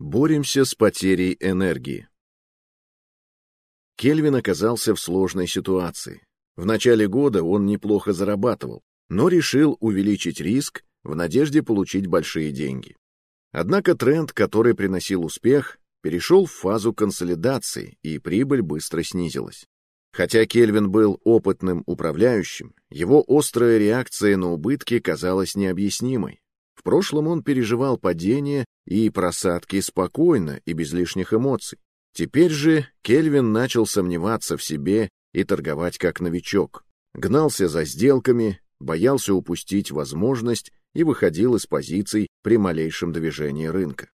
Боремся с потерей энергии. Кельвин оказался в сложной ситуации. В начале года он неплохо зарабатывал, но решил увеличить риск в надежде получить большие деньги. Однако тренд, который приносил успех, перешел в фазу консолидации, и прибыль быстро снизилась. Хотя Кельвин был опытным управляющим, его острая реакция на убытки казалась необъяснимой. В прошлом он переживал падение и просадки спокойно и без лишних эмоций. Теперь же Кельвин начал сомневаться в себе и торговать как новичок. Гнался за сделками, боялся упустить возможность и выходил из позиций при малейшем движении рынка.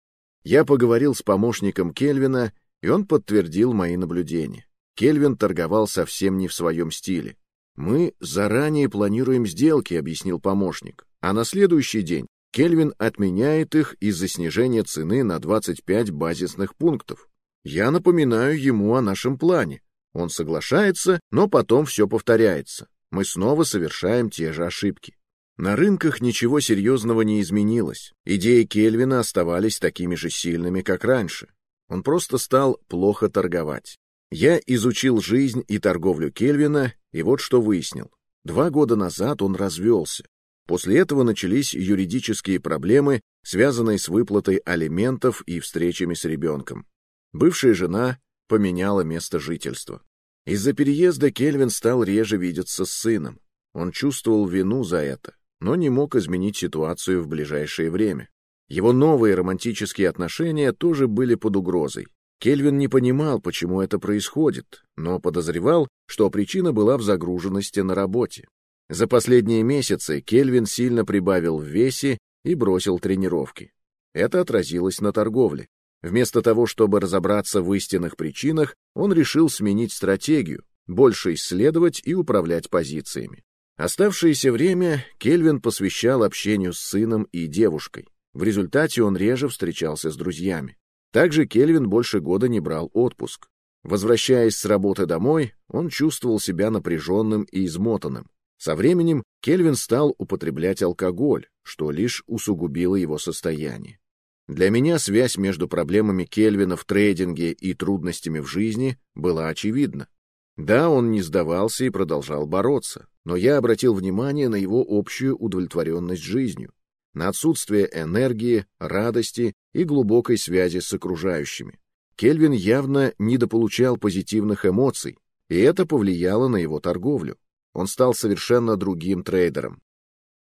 Я поговорил с помощником Кельвина, и он подтвердил мои наблюдения. Кельвин торговал совсем не в своем стиле. «Мы заранее планируем сделки», — объяснил помощник, а на следующий день Кельвин отменяет их из-за снижения цены на 25 базисных пунктов. Я напоминаю ему о нашем плане. Он соглашается, но потом все повторяется. Мы снова совершаем те же ошибки. На рынках ничего серьезного не изменилось. Идеи Кельвина оставались такими же сильными, как раньше. Он просто стал плохо торговать. Я изучил жизнь и торговлю Кельвина, и вот что выяснил. Два года назад он развелся. После этого начались юридические проблемы, связанные с выплатой алиментов и встречами с ребенком. Бывшая жена поменяла место жительства. Из-за переезда Кельвин стал реже видеться с сыном. Он чувствовал вину за это, но не мог изменить ситуацию в ближайшее время. Его новые романтические отношения тоже были под угрозой. Кельвин не понимал, почему это происходит, но подозревал, что причина была в загруженности на работе. За последние месяцы Кельвин сильно прибавил в весе и бросил тренировки. Это отразилось на торговле. Вместо того, чтобы разобраться в истинных причинах, он решил сменить стратегию, больше исследовать и управлять позициями. Оставшееся время Кельвин посвящал общению с сыном и девушкой. В результате он реже встречался с друзьями. Также Кельвин больше года не брал отпуск. Возвращаясь с работы домой, он чувствовал себя напряженным и измотанным. Со временем Кельвин стал употреблять алкоголь, что лишь усугубило его состояние. Для меня связь между проблемами Кельвина в трейдинге и трудностями в жизни была очевидна. Да, он не сдавался и продолжал бороться, но я обратил внимание на его общую удовлетворенность жизнью, на отсутствие энергии, радости и глубокой связи с окружающими. Кельвин явно недополучал позитивных эмоций, и это повлияло на его торговлю он стал совершенно другим трейдером.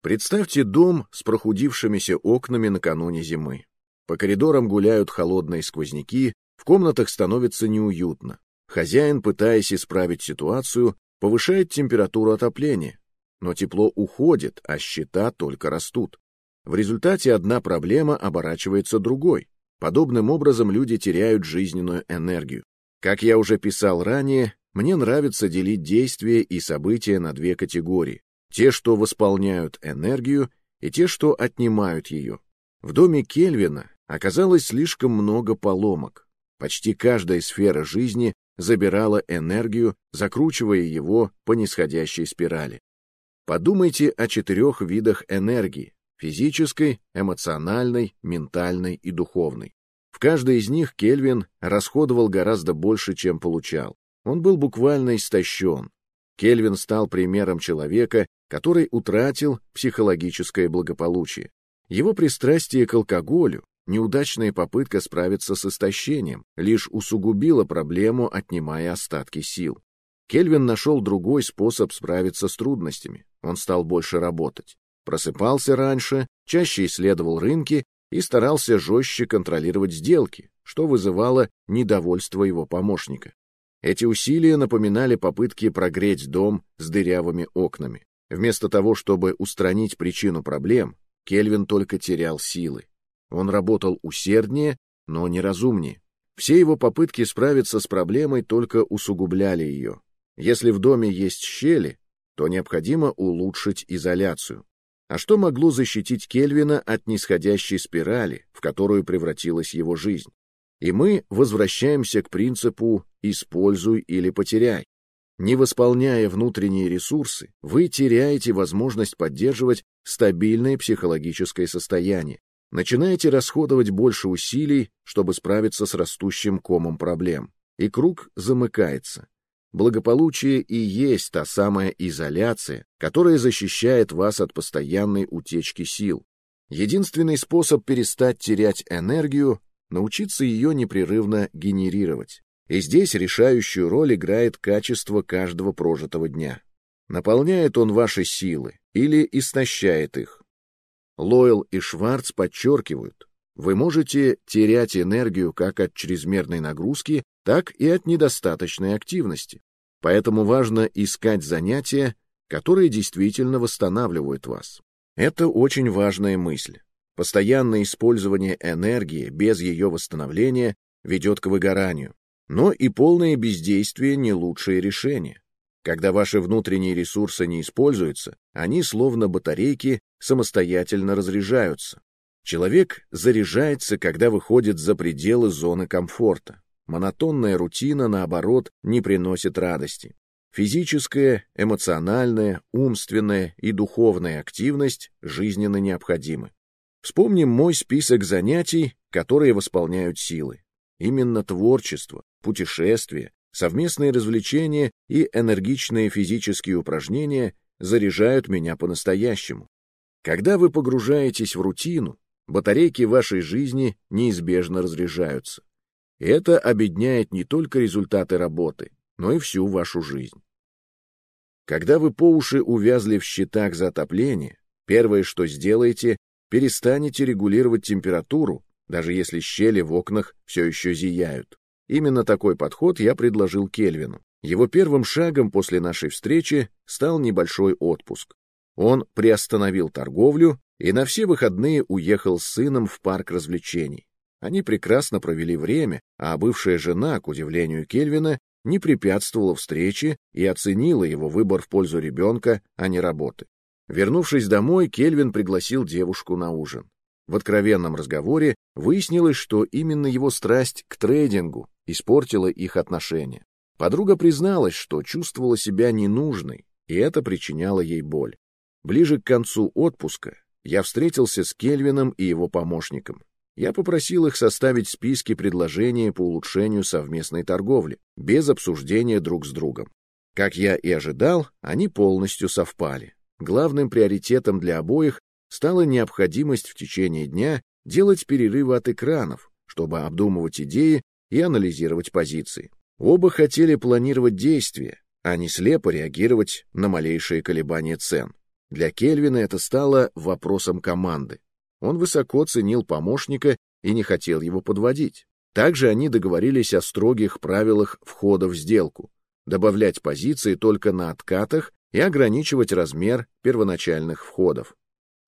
Представьте дом с прохудившимися окнами накануне зимы. По коридорам гуляют холодные сквозняки, в комнатах становится неуютно. Хозяин, пытаясь исправить ситуацию, повышает температуру отопления, но тепло уходит, а счета только растут. В результате одна проблема оборачивается другой. Подобным образом люди теряют жизненную энергию. Как я уже писал ранее, мне нравится делить действия и события на две категории. Те, что восполняют энергию, и те, что отнимают ее. В доме Кельвина оказалось слишком много поломок. Почти каждая сфера жизни забирала энергию, закручивая его по нисходящей спирали. Подумайте о четырех видах энергии – физической, эмоциональной, ментальной и духовной. В каждой из них Кельвин расходовал гораздо больше, чем получал. Он был буквально истощен. Кельвин стал примером человека, который утратил психологическое благополучие. Его пристрастие к алкоголю, неудачная попытка справиться с истощением, лишь усугубила проблему, отнимая остатки сил. Кельвин нашел другой способ справиться с трудностями. Он стал больше работать. Просыпался раньше, чаще исследовал рынки и старался жестче контролировать сделки, что вызывало недовольство его помощника. Эти усилия напоминали попытки прогреть дом с дырявыми окнами. Вместо того, чтобы устранить причину проблем, Кельвин только терял силы. Он работал усерднее, но неразумнее. Все его попытки справиться с проблемой только усугубляли ее. Если в доме есть щели, то необходимо улучшить изоляцию. А что могло защитить Кельвина от нисходящей спирали, в которую превратилась его жизнь? И мы возвращаемся к принципу «используй или потеряй». Не восполняя внутренние ресурсы, вы теряете возможность поддерживать стабильное психологическое состояние. начинаете расходовать больше усилий, чтобы справиться с растущим комом проблем, и круг замыкается. Благополучие и есть та самая изоляция, которая защищает вас от постоянной утечки сил. Единственный способ перестать терять энергию — научиться ее непрерывно генерировать. И здесь решающую роль играет качество каждого прожитого дня. Наполняет он ваши силы или истощает их. Лойл и Шварц подчеркивают, вы можете терять энергию как от чрезмерной нагрузки, так и от недостаточной активности. Поэтому важно искать занятия, которые действительно восстанавливают вас. Это очень важная мысль. Постоянное использование энергии без ее восстановления ведет к выгоранию. Но и полное бездействие не лучшее решение. Когда ваши внутренние ресурсы не используются, они, словно батарейки, самостоятельно разряжаются. Человек заряжается, когда выходит за пределы зоны комфорта. Монотонная рутина, наоборот, не приносит радости. Физическая, эмоциональная, умственная и духовная активность жизненно необходимы. Вспомним мой список занятий, которые восполняют силы. Именно творчество, путешествия, совместные развлечения и энергичные физические упражнения заряжают меня по-настоящему. Когда вы погружаетесь в рутину, батарейки вашей жизни неизбежно разряжаются. Это обедняет не только результаты работы, но и всю вашу жизнь. Когда вы по уши увязли в счетах за отопление, первое, что сделаете, перестанете регулировать температуру, даже если щели в окнах все еще зияют. Именно такой подход я предложил Кельвину. Его первым шагом после нашей встречи стал небольшой отпуск. Он приостановил торговлю и на все выходные уехал с сыном в парк развлечений. Они прекрасно провели время, а бывшая жена, к удивлению Кельвина, не препятствовала встрече и оценила его выбор в пользу ребенка, а не работы. Вернувшись домой, Кельвин пригласил девушку на ужин. В откровенном разговоре выяснилось, что именно его страсть к трейдингу испортила их отношения. Подруга призналась, что чувствовала себя ненужной, и это причиняло ей боль. Ближе к концу отпуска я встретился с Кельвином и его помощником. Я попросил их составить списки предложений по улучшению совместной торговли, без обсуждения друг с другом. Как я и ожидал, они полностью совпали. Главным приоритетом для обоих стала необходимость в течение дня делать перерывы от экранов, чтобы обдумывать идеи и анализировать позиции. Оба хотели планировать действия, а не слепо реагировать на малейшие колебания цен. Для Кельвина это стало вопросом команды. Он высоко ценил помощника и не хотел его подводить. Также они договорились о строгих правилах входа в сделку, добавлять позиции только на откатах и ограничивать размер первоначальных входов.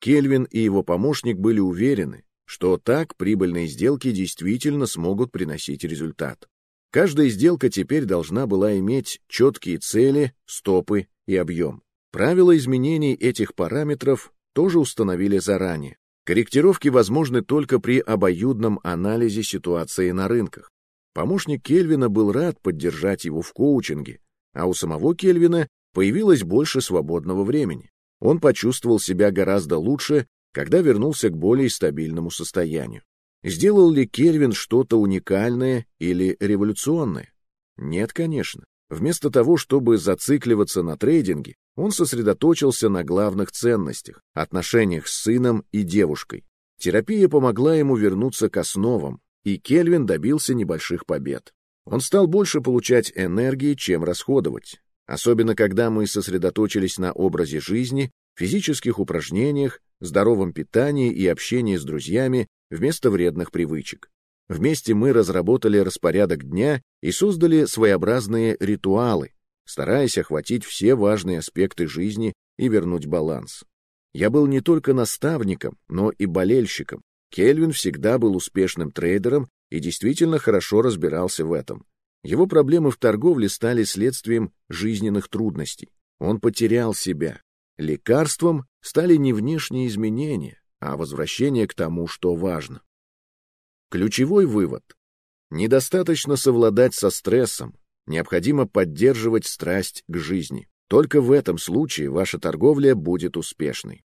Кельвин и его помощник были уверены, что так прибыльные сделки действительно смогут приносить результат. Каждая сделка теперь должна была иметь четкие цели, стопы и объем. Правила изменений этих параметров тоже установили заранее. Корректировки возможны только при обоюдном анализе ситуации на рынках. Помощник Кельвина был рад поддержать его в коучинге, а у самого Кельвина появилось больше свободного времени. Он почувствовал себя гораздо лучше, когда вернулся к более стабильному состоянию. Сделал ли Кельвин что-то уникальное или революционное? Нет, конечно. Вместо того, чтобы зацикливаться на трейдинге, он сосредоточился на главных ценностях, отношениях с сыном и девушкой. Терапия помогла ему вернуться к основам, и Кельвин добился небольших побед. Он стал больше получать энергии, чем расходовать. Особенно когда мы сосредоточились на образе жизни, физических упражнениях, здоровом питании и общении с друзьями вместо вредных привычек. Вместе мы разработали распорядок дня и создали своеобразные ритуалы, стараясь охватить все важные аспекты жизни и вернуть баланс. Я был не только наставником, но и болельщиком. Кельвин всегда был успешным трейдером и действительно хорошо разбирался в этом. Его проблемы в торговле стали следствием жизненных трудностей. Он потерял себя. Лекарством стали не внешние изменения, а возвращение к тому, что важно. Ключевой вывод. Недостаточно совладать со стрессом, необходимо поддерживать страсть к жизни. Только в этом случае ваша торговля будет успешной.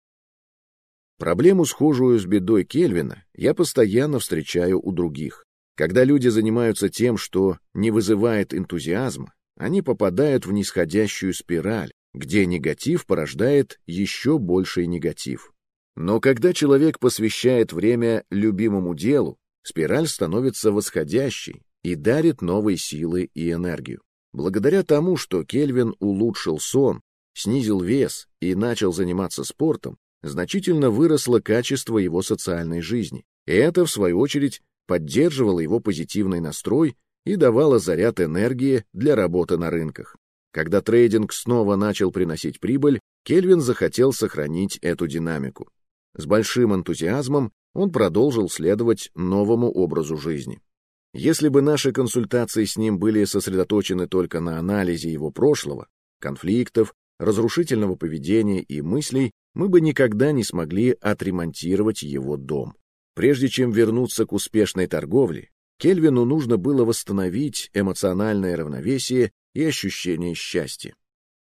Проблему, схожую с бедой Кельвина, я постоянно встречаю у других. Когда люди занимаются тем, что не вызывает энтузиазма, они попадают в нисходящую спираль, где негатив порождает еще больший негатив. Но когда человек посвящает время любимому делу, спираль становится восходящей и дарит новые силы и энергию. Благодаря тому, что Кельвин улучшил сон, снизил вес и начал заниматься спортом, значительно выросло качество его социальной жизни. И это, в свою очередь, поддерживало его позитивный настрой и давало заряд энергии для работы на рынках. Когда трейдинг снова начал приносить прибыль, Кельвин захотел сохранить эту динамику. С большим энтузиазмом он продолжил следовать новому образу жизни. Если бы наши консультации с ним были сосредоточены только на анализе его прошлого, конфликтов, разрушительного поведения и мыслей, мы бы никогда не смогли отремонтировать его дом. Прежде чем вернуться к успешной торговле, Кельвину нужно было восстановить эмоциональное равновесие и ощущение счастья.